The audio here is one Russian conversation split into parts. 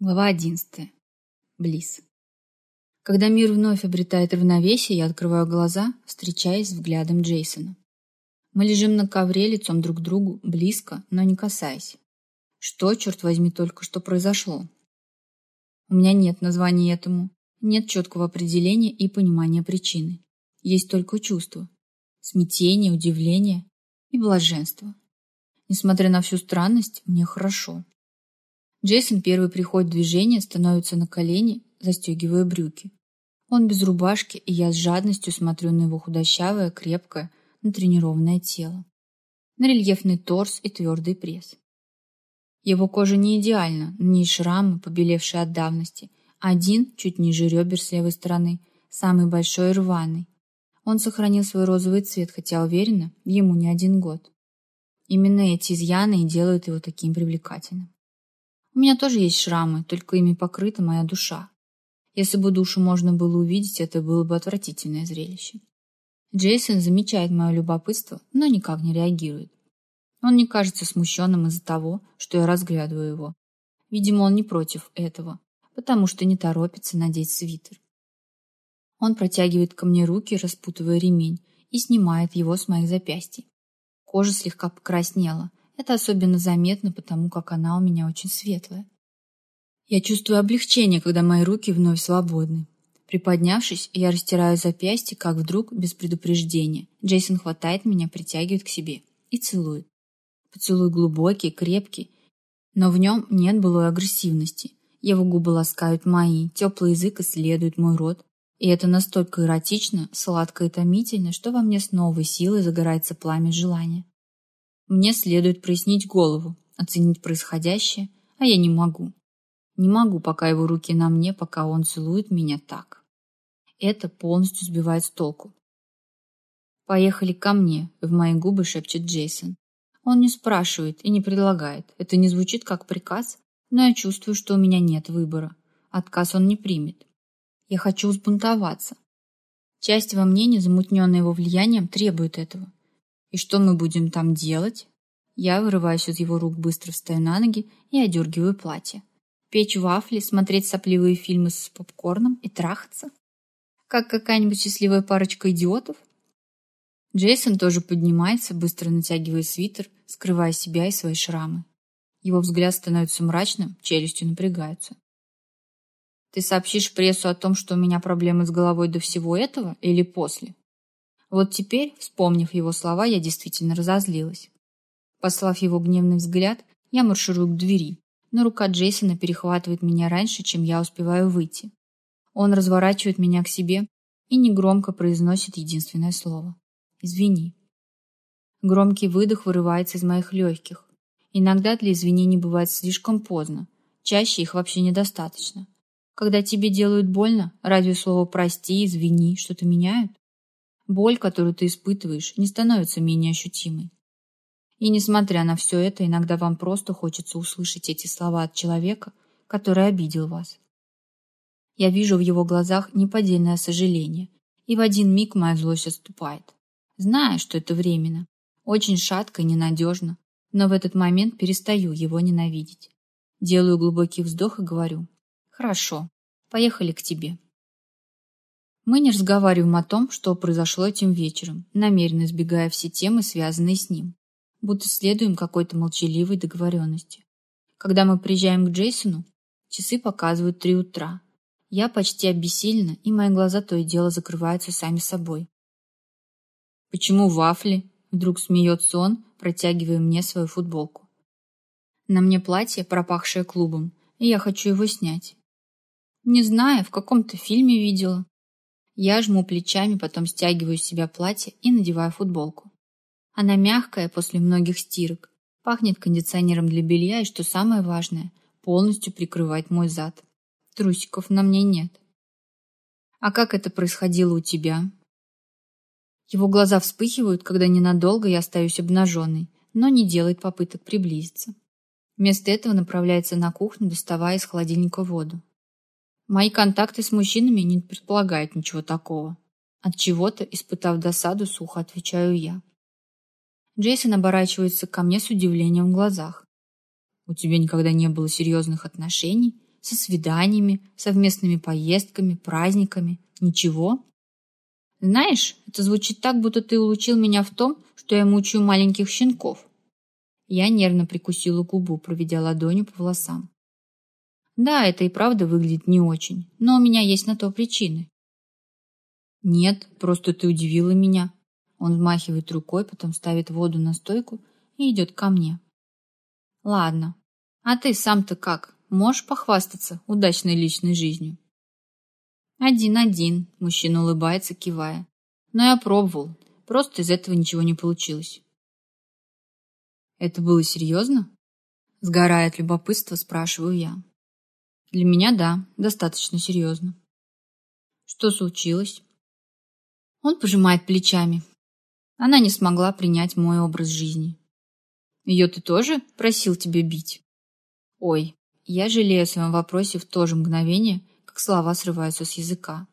Глава 11. Близ. Когда мир вновь обретает равновесие, я открываю глаза, встречаясь взглядом Джейсона. Мы лежим на ковре лицом друг к другу, близко, но не касаясь. Что, черт возьми, только что произошло? У меня нет названия этому, нет четкого определения и понимания причины. Есть только чувство. Смятение, удивление и блаженство. Несмотря на всю странность, мне хорошо. Джейсон первый приходит в движение, становится на колени, застегивая брюки. Он без рубашки, и я с жадностью смотрю на его худощавое, крепкое, натренированное тело. На рельефный торс и твердый пресс. Его кожа не идеальна, на ней шрамы, побелевшие от давности. Один, чуть ниже ребер с левой стороны, самый большой и рваный. Он сохранил свой розовый цвет, хотя уверена, ему не один год. Именно эти изъяны и делают его таким привлекательным. У меня тоже есть шрамы, только ими покрыта моя душа. Если бы душу можно было увидеть, это было бы отвратительное зрелище. Джейсон замечает мое любопытство, но никак не реагирует. Он не кажется смущенным из-за того, что я разглядываю его. Видимо, он не против этого, потому что не торопится надеть свитер. Он протягивает ко мне руки, распутывая ремень, и снимает его с моих запястий. Кожа слегка покраснела, это особенно заметно, потому как она у меня очень светлая. Я чувствую облегчение, когда мои руки вновь свободны. Приподнявшись, я растираю запястье, как вдруг, без предупреждения, Джейсон хватает меня, притягивает к себе и целует. Поцелуй глубокий, крепкий, но в нем нет былой агрессивности. Его губы ласкают мои, теплый язык исследует мой рот, и это настолько эротично, сладко и томительно, что во мне с новой силой загорается пламя желания. Мне следует прояснить голову, оценить происходящее, а я не могу. Не могу, пока его руки на мне, пока он целует меня так. Это полностью сбивает с толку. «Поехали ко мне», — в мои губы шепчет Джейсон. Он не спрашивает и не предлагает. Это не звучит как приказ, но я чувствую, что у меня нет выбора. Отказ он не примет. Я хочу взбунтоваться. Часть во мне, незамутненная его влиянием, требует этого. «И что мы будем там делать?» Я вырываюсь из его рук, быстро встаю на ноги и одергиваю платье. Печь вафли, смотреть сопливые фильмы с попкорном и трахаться? Как какая-нибудь счастливая парочка идиотов? Джейсон тоже поднимается, быстро натягивая свитер, скрывая себя и свои шрамы. Его взгляд становится мрачным, челюсти напрягаются. «Ты сообщишь прессу о том, что у меня проблемы с головой до всего этого или после?» Вот теперь, вспомнив его слова, я действительно разозлилась. Послав его гневный взгляд, я марширую к двери, но рука Джейсона перехватывает меня раньше, чем я успеваю выйти. Он разворачивает меня к себе и негромко произносит единственное слово. «Извини». Громкий выдох вырывается из моих легких. Иногда для извинений бывает слишком поздно, чаще их вообще недостаточно. Когда тебе делают больно, разве слово «прости», «извини» что-то меняют? Боль, которую ты испытываешь, не становится менее ощутимой. И несмотря на все это, иногда вам просто хочется услышать эти слова от человека, который обидел вас. Я вижу в его глазах неподдельное сожаление, и в один миг моя злость отступает. Зная, что это временно, очень шатко и ненадежно, но в этот момент перестаю его ненавидеть. Делаю глубокий вздох и говорю, «Хорошо, поехали к тебе». Мы не разговариваем о том, что произошло этим вечером, намеренно избегая все темы, связанные с ним, будто следуем какой-то молчаливой договоренности. Когда мы приезжаем к Джейсону, часы показывают три утра. Я почти обессилена, и мои глаза то и дело закрываются сами собой. «Почему вафли?» — вдруг смеется он, протягивая мне свою футболку. На мне платье, пропахшее клубом, и я хочу его снять. Не знаю, в каком-то фильме видела. Я жму плечами, потом стягиваю с себя платье и надеваю футболку. Она мягкая после многих стирок, пахнет кондиционером для белья и, что самое важное, полностью прикрывает мой зад. Трусиков на мне нет. А как это происходило у тебя? Его глаза вспыхивают, когда ненадолго я остаюсь обнаженной, но не делает попыток приблизиться. Вместо этого направляется на кухню, доставая из холодильника воду. Мои контакты с мужчинами не предполагают ничего такого. От чего-то, испытав досаду, сухо отвечаю я. Джейсон оборачивается ко мне с удивлением в глазах. У тебя никогда не было серьезных отношений? со свиданиями, совместными поездками, праздниками. Ничего? Знаешь, это звучит так, будто ты улучил меня в том, что я мучаю маленьких щенков. Я нервно прикусила губу, проведя ладонью по волосам. Да, это и правда выглядит не очень, но у меня есть на то причины. Нет, просто ты удивила меня. Он взмахивает рукой, потом ставит воду на стойку и идет ко мне. Ладно. А ты сам-то как? Можешь похвастаться удачной личной жизнью? Один-один, мужчина улыбается, кивая. Но я пробовал, просто из этого ничего не получилось. Это было серьезно? Сгорая от любопытства, спрашиваю я. Для меня да, достаточно серьезно. Что случилось? Он пожимает плечами. Она не смогла принять мой образ жизни. Ее ты тоже просил тебя бить? Ой, я жалею о своем вопросе в то же мгновение, как слова срываются с языка.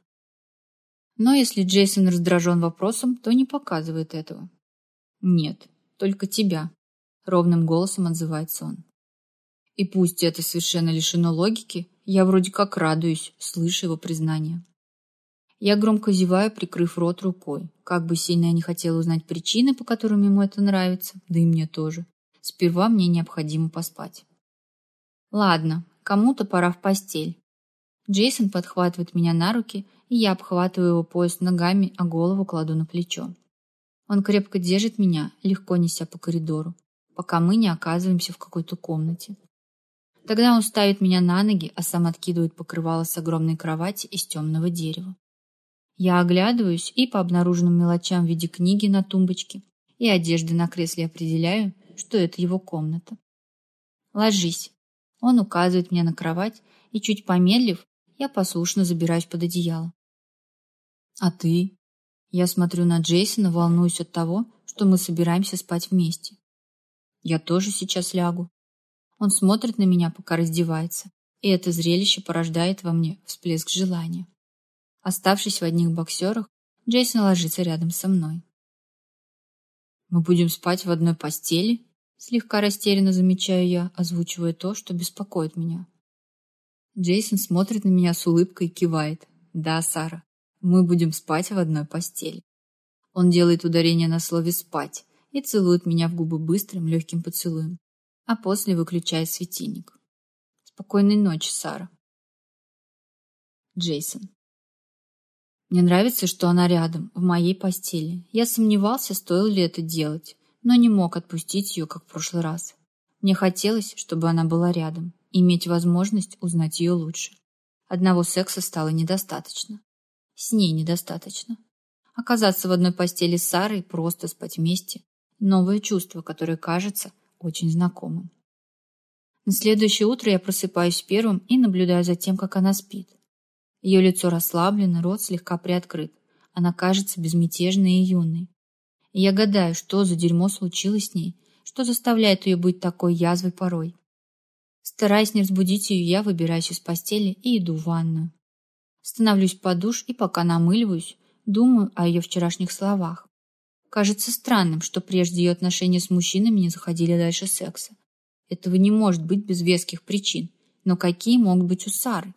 Но если Джейсон раздражен вопросом, то не показывает этого. Нет, только тебя, ровным голосом отзывается он. И пусть это совершенно лишено логики, я вроде как радуюсь, слыша его признание. Я громко зеваю, прикрыв рот рукой. Как бы сильно я не хотела узнать причины, по которым ему это нравится, да и мне тоже. Сперва мне необходимо поспать. Ладно, кому-то пора в постель. Джейсон подхватывает меня на руки, и я обхватываю его пояс ногами, а голову кладу на плечо. Он крепко держит меня, легко неся по коридору, пока мы не оказываемся в какой-то комнате. Тогда он ставит меня на ноги, а сам откидывает покрывало с огромной кровати из темного дерева. Я оглядываюсь и по обнаруженным мелочам в виде книги на тумбочке и одежды на кресле определяю, что это его комната. «Ложись». Он указывает мне на кровать, и чуть помедлив, я послушно забираюсь под одеяло. «А ты?» Я смотрю на Джейсона, волнуюсь от того, что мы собираемся спать вместе. «Я тоже сейчас лягу». Он смотрит на меня, пока раздевается, и это зрелище порождает во мне всплеск желания. Оставшись в одних боксерах, Джейсон ложится рядом со мной. «Мы будем спать в одной постели?» Слегка растерянно замечаю я, озвучивая то, что беспокоит меня. Джейсон смотрит на меня с улыбкой и кивает. «Да, Сара, мы будем спать в одной постели». Он делает ударение на слове «спать» и целует меня в губы быстрым, легким поцелуем, а после выключает светильник. «Спокойной ночи, Сара». Джейсон. Мне нравится, что она рядом, в моей постели. Я сомневался, стоило ли это делать, но не мог отпустить ее, как в прошлый раз. Мне хотелось, чтобы она была рядом, иметь возможность узнать ее лучше. Одного секса стало недостаточно. С ней недостаточно. Оказаться в одной постели с Сарой, просто спать вместе – новое чувство, которое кажется очень знакомым. На следующее утро я просыпаюсь первым и наблюдаю за тем, как она спит. Ее лицо расслаблено, рот слегка приоткрыт. Она кажется безмятежной и юной. И я гадаю, что за дерьмо случилось с ней, что заставляет ее быть такой язвой порой. Стараясь не разбудить ее, я выбираюсь из постели и иду в ванную. Становлюсь под душ и пока намыливаюсь, думаю о ее вчерашних словах. Кажется странным, что прежде ее отношения с мужчинами не заходили дальше секса. Этого не может быть без веских причин. Но какие могут быть у Сары?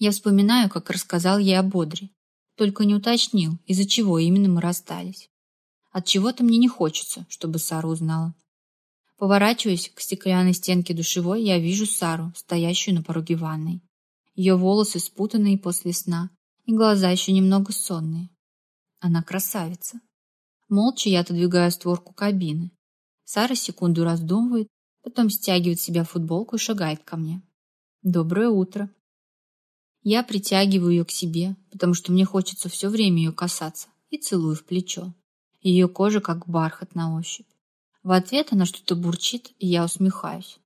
Я вспоминаю, как рассказал ей о Бодре, только не уточнил, из-за чего именно мы расстались. От чего-то мне не хочется, чтобы Сара узнала. Поворачиваясь к стеклянной стенке душевой, я вижу Сару, стоящую на пороге ванной. Ее волосы спутанные после сна, и глаза еще немного сонные. Она красавица. Молча я отодвигаю створку кабины. Сара секунду раздумывает, потом стягивает с себя футболку и шагает ко мне. «Доброе утро», я притягиваю ее к себе, потому что мне хочется все время ее касаться, и целую в плечо. Ее кожа как бархат на ощупь. В ответ она что-то бурчит, и я усмехаюсь.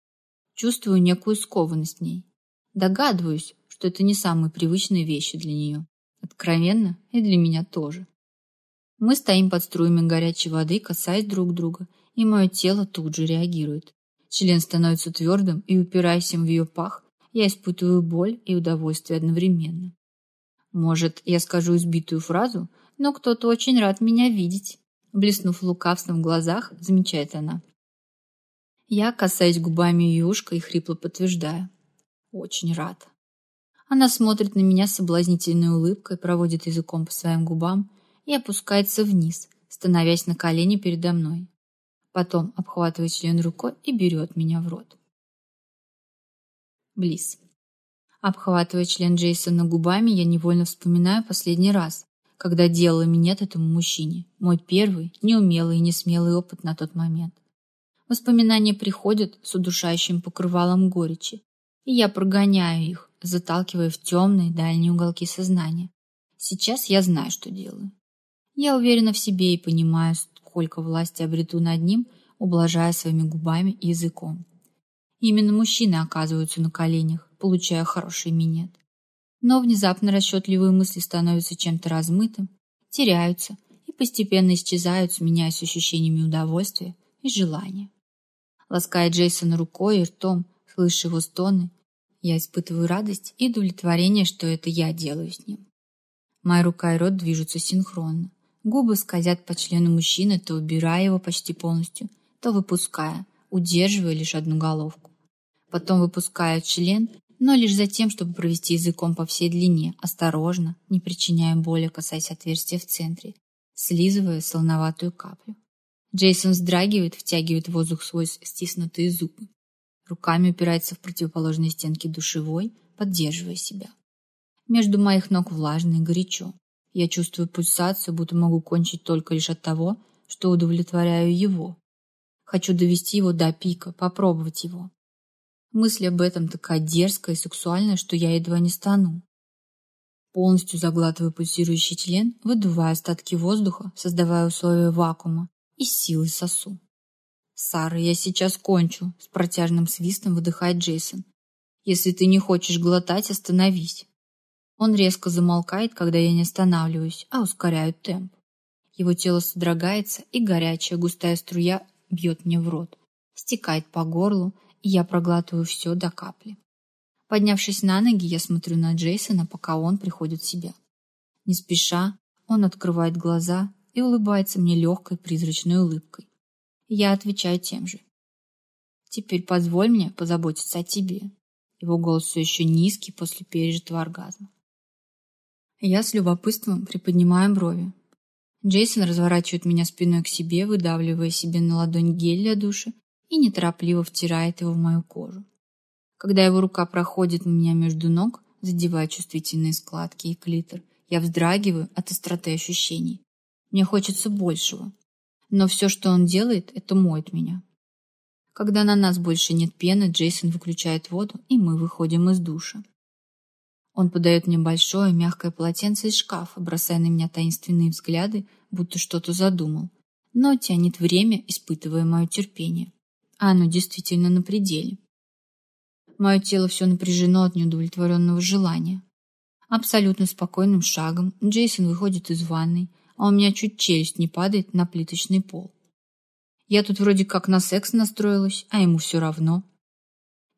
Чувствую некую скованность в ней. Догадываюсь, что это не самые привычные вещи для нее. Откровенно, и для меня тоже. Мы стоим под струями горячей воды, касаясь друг друга, и мое тело тут же реагирует. Член становится твердым и, упираясь им в ее пах, я испытываю боль и удовольствие одновременно. Может, я скажу избитую фразу, но кто-то очень рад меня видеть. Блеснув лукавством в глазах, замечает она. Я касаюсь губами ее ушка и хрипло подтверждаю. Очень рад. Она смотрит на меня с соблазнительной улыбкой, проводит языком по своим губам и опускается вниз, становясь на колени передо мной. Потом обхватывает член рукой и берет меня в рот. Близ. Обхватывая член Джейсона губами, я невольно вспоминаю последний раз, когда делала минет этому мужчине. Мой первый, неумелый и несмелый опыт на тот момент. Воспоминания приходят с удушающим покрывалом горечи, и я прогоняю их, заталкивая в темные дальние уголки сознания. Сейчас я знаю, что делаю. Я уверена в себе и понимаю, сколько власти обрету над ним, ублажая своими губами и языком. Именно мужчины оказываются на коленях, получая хороший минет. Но внезапно расчетливые мысли становятся чем-то размытым, теряются и постепенно исчезают, сменяясь ощущениями удовольствия и желания. Лаская Джейсона рукой и ртом, слыша его стоны, я испытываю радость и удовлетворение, что это я делаю с ним. Моя рука и рот движутся синхронно. Губы скользят по члену мужчины, то убирая его почти полностью, то выпуская, удерживая лишь одну головку. Потом выпускаю член, но лишь за тем, чтобы провести языком по всей длине, осторожно, не причиняя боли, касаясь отверстия в центре, слизывая солоноватую каплю. Джейсон вздрагивает, втягивает воздух сквозь стиснутые зубы. Руками упирается в противоположные стенки душевой, поддерживая себя. Между моих ног влажно и горячо. Я чувствую пульсацию, будто могу кончить только лишь от того, что удовлетворяю его. Хочу довести его до пика, попробовать его. Мысль об этом такая дерзкая и сексуальная, что я едва не стану. Полностью заглатываю пульсирующий член, выдувая остатки воздуха, создавая условия вакуума и силой сосу. «Сара, я сейчас кончу», — с протяжным свистом выдыхает Джейсон. «Если ты не хочешь глотать, остановись». Он резко замолкает, когда я не останавливаюсь, а ускоряю темп. Его тело содрогается, и горячая густая струя бьет мне в рот, стекает по горлу, и я проглатываю все до капли. Поднявшись на ноги, я смотрю на Джейсона, пока он приходит в себя. Не спеша, он открывает глаза и улыбается мне легкой призрачной улыбкой. Я отвечаю тем же. Теперь позволь мне позаботиться о тебе. Его голос все еще низкий после пережитого оргазма. Я с любопытством приподнимаю брови. Джейсон разворачивает меня спиной к себе, выдавливая себе на ладонь гель для душа и неторопливо втирает его в мою кожу. Когда его рука проходит у меня между ног, задевая чувствительные складки и клитор, я вздрагиваю от остроты ощущений. Мне хочется большего, но все, что он делает, это моет меня. Когда на нас больше нет пены, Джейсон выключает воду, и мы выходим из душа. Он подает мне большое мягкое полотенце из шкафа, бросая на меня таинственные взгляды, будто что-то задумал, но тянет время, испытывая мое терпение. А оно действительно на пределе. Мое тело все напряжено от неудовлетворенного желания. Абсолютно спокойным шагом Джейсон выходит из ванной, а у меня чуть челюсть не падает на плиточный пол. Я тут вроде как на секс настроилась, а ему все равно.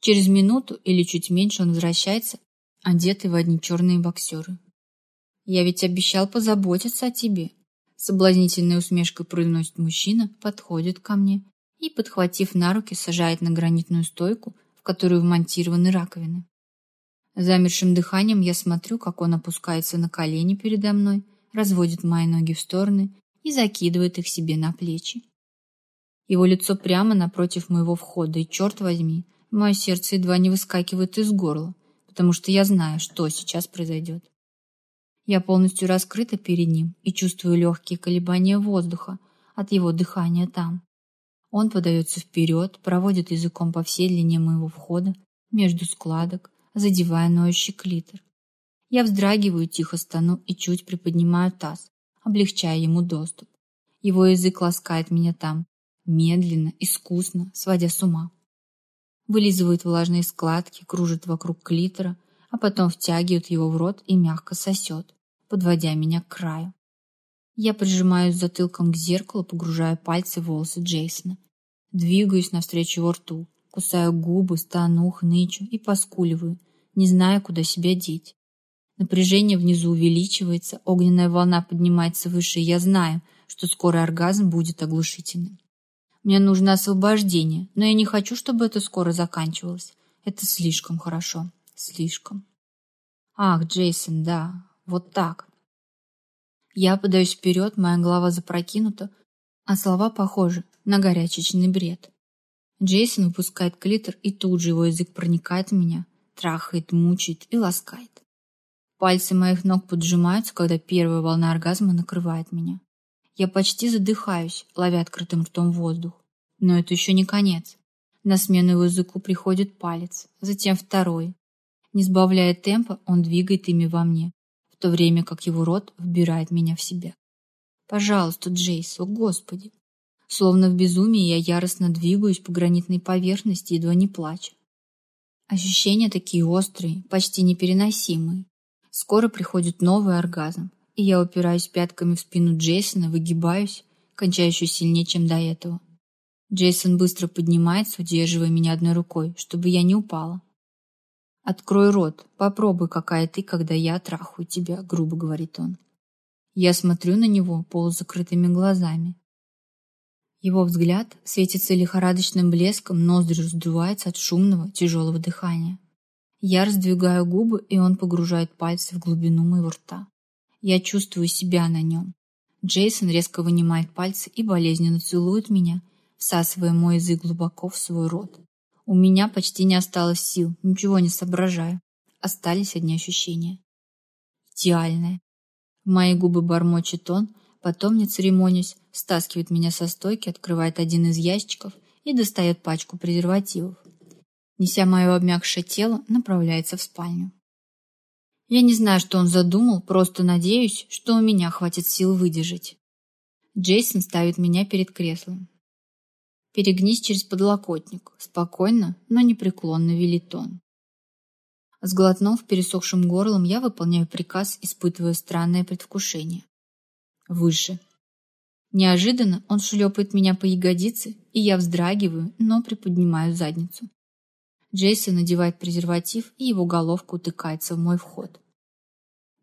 Через минуту или чуть меньше он возвращается, одетый в одни черные боксеры. «Я ведь обещал позаботиться о тебе», соблазнительной усмешкой произносит мужчина, подходит ко мне и, подхватив на руки, сажает на гранитную стойку, в которую вмонтированы раковины. Замершим дыханием я смотрю, как он опускается на колени передо мной, разводит мои ноги в стороны и закидывает их себе на плечи. Его лицо прямо напротив моего входа, и, черт возьми, мое сердце едва не выскакивает из горла, потому что я знаю, что сейчас произойдет. Я полностью раскрыта перед ним и чувствую легкие колебания воздуха от его дыхания там. Он подается вперед, проводит языком по всей длине моего входа, между складок, задевая ноющий клитор. Я вздрагиваю, тихо стану и чуть приподнимаю таз, облегчая ему доступ. Его язык ласкает меня там, медленно, искусно, сводя с ума. Вылизывает влажные складки, кружит вокруг клитора, а потом втягивает его в рот и мягко сосет, подводя меня к краю. Я прижимаюсь затылком к зеркалу, погружая пальцы в волосы Джейсона. Двигаюсь навстречу его рту, кусаю губы, стану, хнычу и поскуливаю, не зная, куда себя деть. Напряжение внизу увеличивается, огненная волна поднимается выше, и я знаю, что скоро оргазм будет оглушительным. Мне нужно освобождение, но я не хочу, чтобы это скоро заканчивалось. Это слишком хорошо. Слишком. Ах, Джейсон, да, вот так. Я подаюсь вперед, моя голова запрокинута, а слова похожи на горячечный бред. Джейсон выпускает клитор, и тут же его язык проникает в меня, трахает, мучает и ласкает. Пальцы моих ног поджимаются, когда первая волна оргазма накрывает меня. Я почти задыхаюсь, ловя открытым ртом воздух. Но это еще не конец. На смену языку приходит палец, затем второй. Не сбавляя темпа, он двигает ими во мне, в то время как его рот вбирает меня в себя. Пожалуйста, Джейс, о господи. Словно в безумии я яростно двигаюсь по гранитной поверхности, едва не плача. Ощущения такие острые, почти непереносимые. Скоро приходит новый оргазм, и я упираюсь пятками в спину Джейсона, выгибаюсь, кончаю еще сильнее, чем до этого. Джейсон быстро поднимается, удерживая меня одной рукой, чтобы я не упала. «Открой рот, попробуй, какая ты, когда я трахаю тебя», — грубо говорит он. Я смотрю на него полузакрытыми глазами. Его взгляд светится лихорадочным блеском, ноздри раздуваются от шумного, тяжелого дыхания. Я раздвигаю губы, и он погружает пальцы в глубину моего рта. Я чувствую себя на нем. Джейсон резко вынимает пальцы и болезненно целует меня, всасывая мой язык глубоко в свой рот. У меня почти не осталось сил, ничего не соображаю. Остались одни ощущения. Идеальное. Мои губы бормочет он, потом, не церемонясь, стаскивает меня со стойки, открывает один из ящиков и достает пачку презервативов. Неся мое обмякшее тело, направляется в спальню. Я не знаю, что он задумал, просто надеюсь, что у меня хватит сил выдержать. Джейсон ставит меня перед креслом. Перегнись через подлокотник. Спокойно, но непреклонно велит он. Сглотнув пересохшим горлом, я выполняю приказ, испытывая странное предвкушение. Выше. Неожиданно он шлепает меня по ягодице, и я вздрагиваю, но приподнимаю задницу. Джейсон надевает презерватив, и его головка утыкается в мой вход.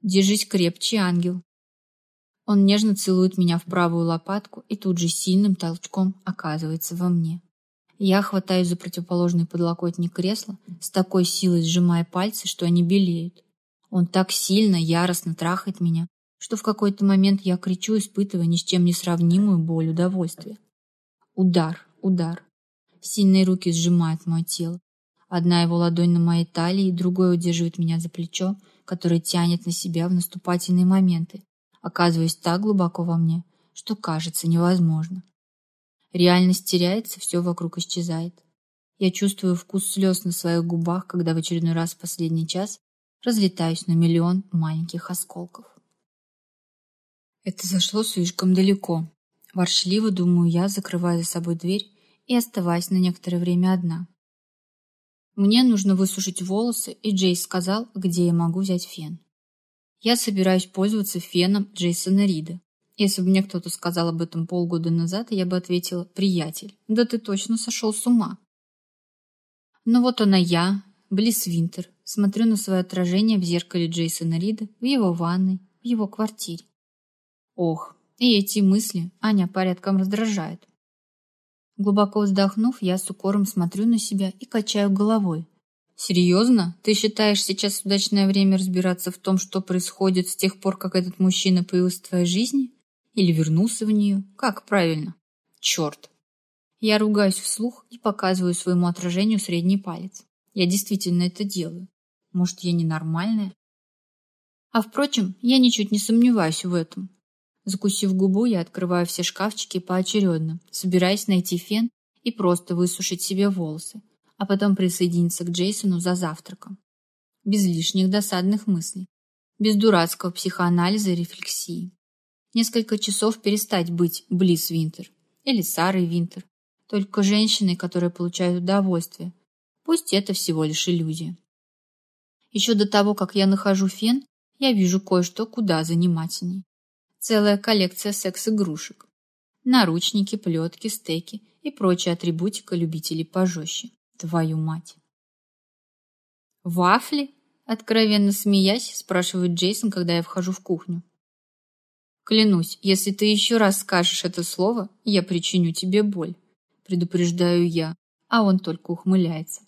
«Держись крепче, ангел!» Он нежно целует меня в правую лопатку и тут же сильным толчком оказывается во мне. Я хватаюсь за противоположный подлокотник кресла, с такой силой сжимая пальцы, что они белеют. Он так сильно, яростно трахает меня, что в какой-то момент я кричу, испытывая ни с чем не сравнимую боль удовольствия. Удар, удар. Сильные руки сжимают мое тело. Одна его ладонь на моей талии, другой удерживает меня за плечо, которое тянет на себя в наступательные моменты, оказываясь так глубоко во мне, что кажется невозможно. Реальность теряется, все вокруг исчезает. Я чувствую вкус слез на своих губах, когда в очередной раз в последний час разлетаюсь на миллион маленьких осколков. Это зашло слишком далеко. Воршливо думаю я, закрывая за собой дверь и оставаясь на некоторое время одна. Мне нужно высушить волосы, и Джейс сказал, где я могу взять фен. Я собираюсь пользоваться феном Джейсона Рида. Если бы мне кто-то сказал об этом полгода назад, я бы ответила «Приятель, да ты точно сошел с ума». Но вот она я, Близ Винтер, смотрю на свое отражение в зеркале Джейсона Рида, в его ванной, в его квартире. Ох, и эти мысли Аня порядком раздражает. Глубоко вздохнув, я с укором смотрю на себя и качаю головой. «Серьезно? Ты считаешь сейчас удачное время разбираться в том, что происходит с тех пор, как этот мужчина появился в твоей жизни? Или вернулся в нее? Как правильно? Черт!» Я ругаюсь вслух и показываю своему отражению средний палец. Я действительно это делаю. Может, я ненормальная? А впрочем, я ничуть не сомневаюсь в этом. Закусив губу, я открываю все шкафчики поочередно, собираясь найти фен и просто высушить себе волосы, а потом присоединиться к Джейсону за завтраком. Без лишних досадных мыслей, без дурацкого психоанализа и рефлексии. Несколько часов перестать быть Близ Винтер или Сарой Винтер, только женщиной, которая получает удовольствие. Пусть это всего лишь иллюзия. Еще до того, как я нахожу фен, я вижу кое-что куда занимательней. Целая коллекция секс-игрушек. Наручники, плетки, стеки и прочая атрибутика любителей пожестче. Твою мать. «Вафли?» — откровенно смеясь, спрашивает Джейсон, когда я вхожу в кухню. «Клянусь, если ты еще раз скажешь это слово, я причиню тебе боль», — предупреждаю я, а он только ухмыляется.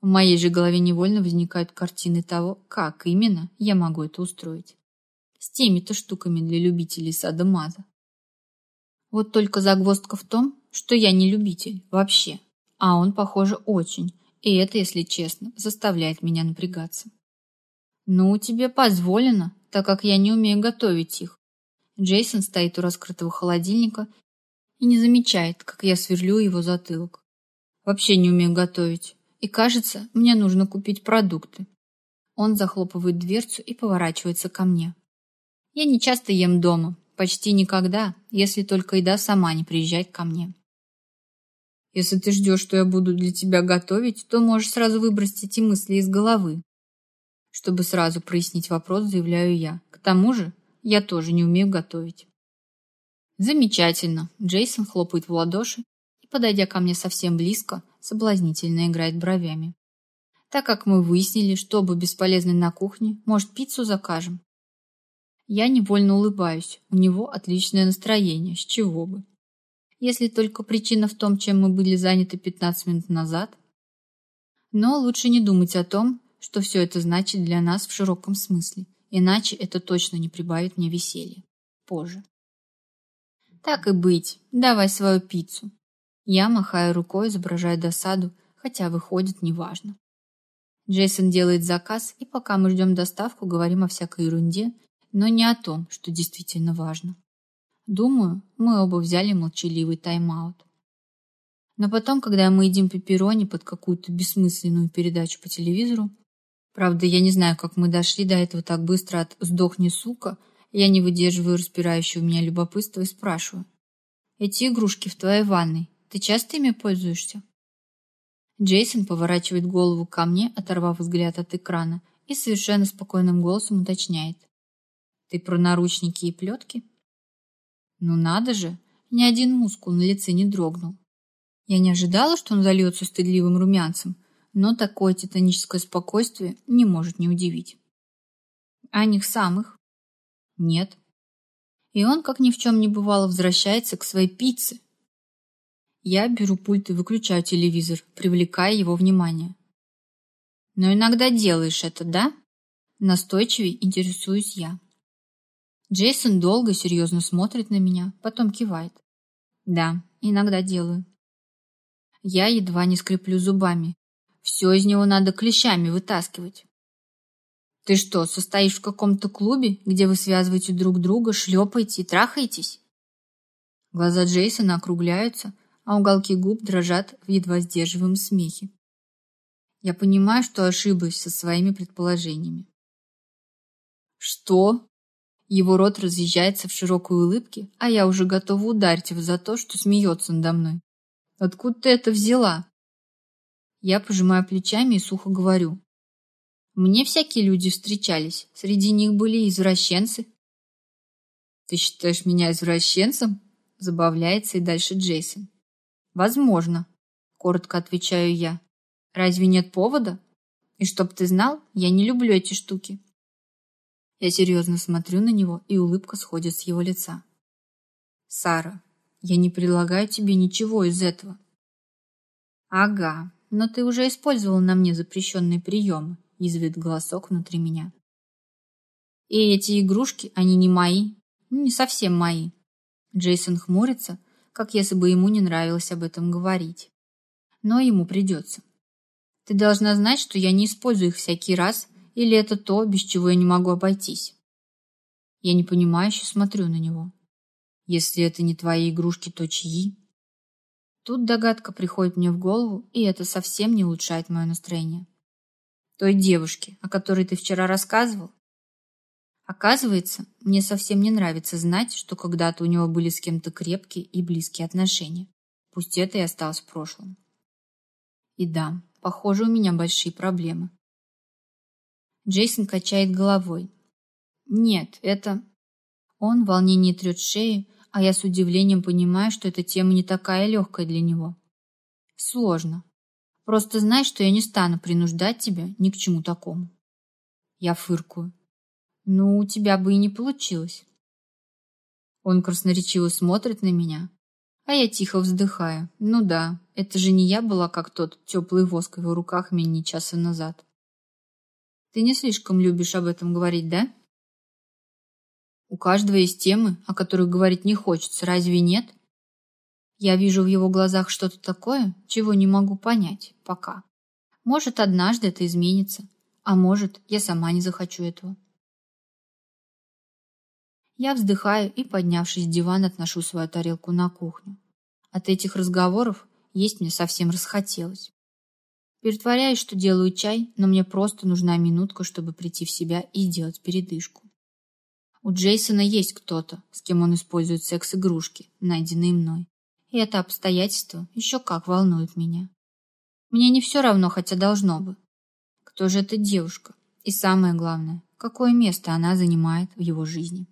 В моей же голове невольно возникают картины того, как именно я могу это устроить. С теми-то штуками для любителей сада-маза. Вот только загвоздка в том, что я не любитель вообще, а он, похоже, очень, и это, если честно, заставляет меня напрягаться. «Ну, тебе позволено, так как я не умею готовить их». Джейсон стоит у раскрытого холодильника и не замечает, как я сверлю его затылок. Вообще не умею готовить. И кажется, мне нужно купить продукты. Он захлопывает дверцу и поворачивается ко мне. Я не часто ем дома, почти никогда, если только еда сама не приезжает ко мне. Если ты ждешь, что я буду для тебя готовить, то можешь сразу выбросить эти мысли из головы. Чтобы сразу прояснить вопрос, заявляю я. К тому же, я тоже не умею готовить. Замечательно. Джейсон хлопает в ладоши и, подойдя ко мне совсем близко, соблазнительно играет бровями. Так как мы выяснили, что оба бесполезны на кухне, может, пиццу закажем? Я невольно улыбаюсь. У него отличное настроение, с чего бы. Если только причина в том, чем мы были заняты 15 минут назад. Но лучше не думать о том, что все это значит для нас в широком смысле, иначе это точно не прибавит мне веселья. Позже. Так и быть, давай свою пиццу. Я махаю рукой, изображая досаду, хотя выходит неважно. Джейсон делает заказ, и пока мы ждем доставку, говорим о всякой ерунде, но не о том, что действительно важно. Думаю, мы оба взяли молчаливый тайм-аут. Но потом, когда мы едим пепперони под какую-то бессмысленную передачу по телевизору, Правда, я не знаю, как мы дошли до этого так быстро от «сдохни, сука», я не выдерживаю распирающего меня любопытства и спрашиваю. «Эти игрушки в твоей ванной, ты часто ими пользуешься?» Джейсон поворачивает голову ко мне, оторвав взгляд от экрана, и совершенно спокойным голосом уточняет. «Ты про наручники и плетки?» «Ну надо же!» Ни один мускул на лице не дрогнул. Я не ожидала, что он зальется стыдливым румянцем, но такое титаническое спокойствие не может не удивить. А них самых? Нет. И он, как ни в чем не бывало, возвращается к своей пицце. Я беру пульт и выключаю телевизор, привлекая его внимание. Но иногда делаешь это, да? Настойчивее интересуюсь я. Джейсон долго и серьезно смотрит на меня, потом кивает. Да, иногда делаю. Я едва не скреплю зубами, все из него надо клещами вытаскивать. Ты что, состоишь в каком-то клубе, где вы связываете друг друга, шлепаете и трахаетесь? Глаза Джейсона округляются, а уголки губ дрожат в едва сдерживаемом смехе. Я понимаю, что ошиблась со своими предположениями. Что? Его рот разъезжается в широкой улыбке, а я уже готова ударить его за то, что смеется надо мной. Откуда ты это взяла? Я пожимаю плечами и сухо говорю. Мне всякие люди встречались, среди них были извращенцы. Ты считаешь меня извращенцем? Забавляется и дальше Джейсон. Возможно, коротко отвечаю я. Разве нет повода? И чтоб ты знал, я не люблю эти штуки. Я серьезно смотрю на него, и улыбка сходит с его лица. Сара, я не предлагаю тебе ничего из этого. Ага, но ты уже использовал на мне запрещенные приемы, язвит голосок внутри меня. И эти игрушки, они не мои, не совсем мои. Джейсон хмурится, как если бы ему не нравилось об этом говорить. Но ему придется. Ты должна знать, что я не использую их всякий раз, или это то, без чего я не могу обойтись. Я непонимающе смотрю на него. Если это не твои игрушки, то чьи? Тут догадка приходит мне в голову, и это совсем не улучшает мое настроение. Той девушке, о которой ты вчера рассказывал? Оказывается, мне совсем не нравится знать, что когда-то у него были с кем-то крепкие и близкие отношения. Пусть это и осталось в прошлом. И да, похоже, у меня большие проблемы. Джейсон качает головой. Нет, это... Он в волнении трет шею, а я с удивлением понимаю, что эта тема не такая легкая для него. Сложно. Просто знай, что я не стану принуждать тебя ни к чему такому. Я фыркую. Ну, у тебя бы и не получилось. Он красноречиво смотрит на меня, а я тихо вздыхаю. Ну да, это же не я была, как тот теплый воск в его руках менее часа назад. Ты не слишком любишь об этом говорить, да? У каждого есть темы, о которых говорить не хочется, разве нет? Я вижу в его глазах что-то такое, чего не могу понять пока. Может, однажды это изменится, а может, я сама не захочу этого. Я вздыхаю и, поднявшись с дивана, отношу свою тарелку на кухню. От этих разговоров есть мне совсем расхотелось. Притворяюсь, что делаю чай, но мне просто нужна минутка, чтобы прийти в себя и сделать передышку. У Джейсона есть кто-то, с кем он использует секс-игрушки, найденные мной. И это обстоятельство еще как волнует меня. Мне не все равно, хотя должно бы. Кто же эта девушка? И самое главное, какое место она занимает в его жизни?